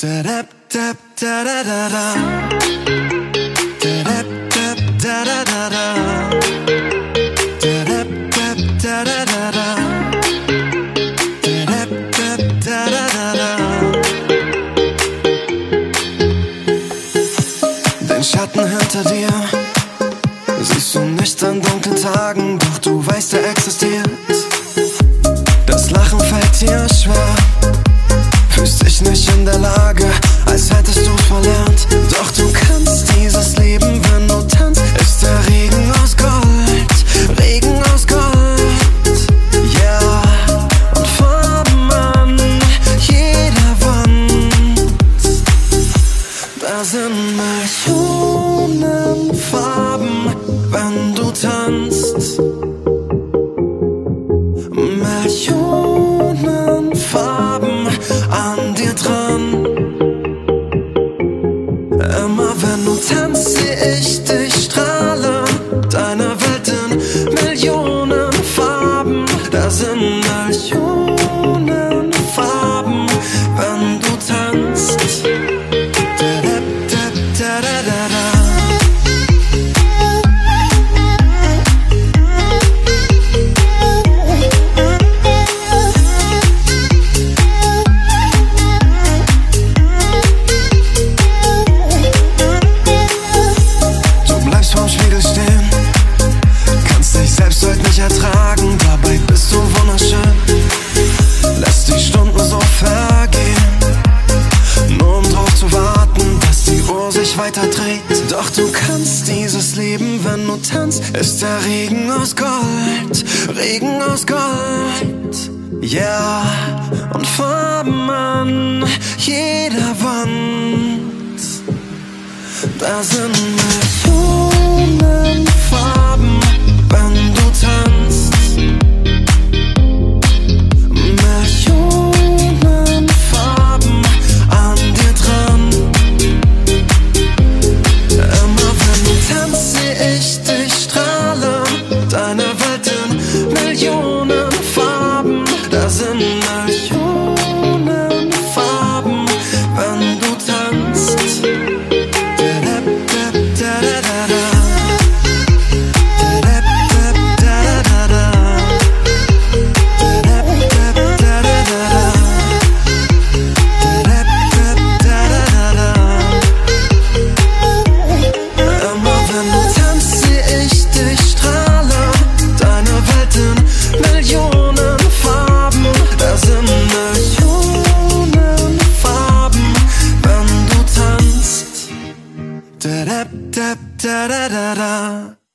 Den Schatten hinter dir. Siehst du nicht an dunklen Tagen, doch du weißt, er existiert. Das Lachen fällt dir schwer. Dich nicht in der Lage, als hättest du's verlernt. Doch du kannst dieses Leben, wenn du tanzt. Ist der Regen aus Gold, Regen aus Gold. Ja, und Farben an jeder Wand. Da sind Millionen seh ich dich strahlen. Deine Welt in Millionen Farben. Da sind Millionen Sich weiter dreht. Doch du kannst dieses Leben, wenn du tanzt, ist der Regen aus Gold, Regen aus Gold. Ja, und Farben an jeder Wand. Da sind Millionen wenn du tanzt. Da da da da da da da.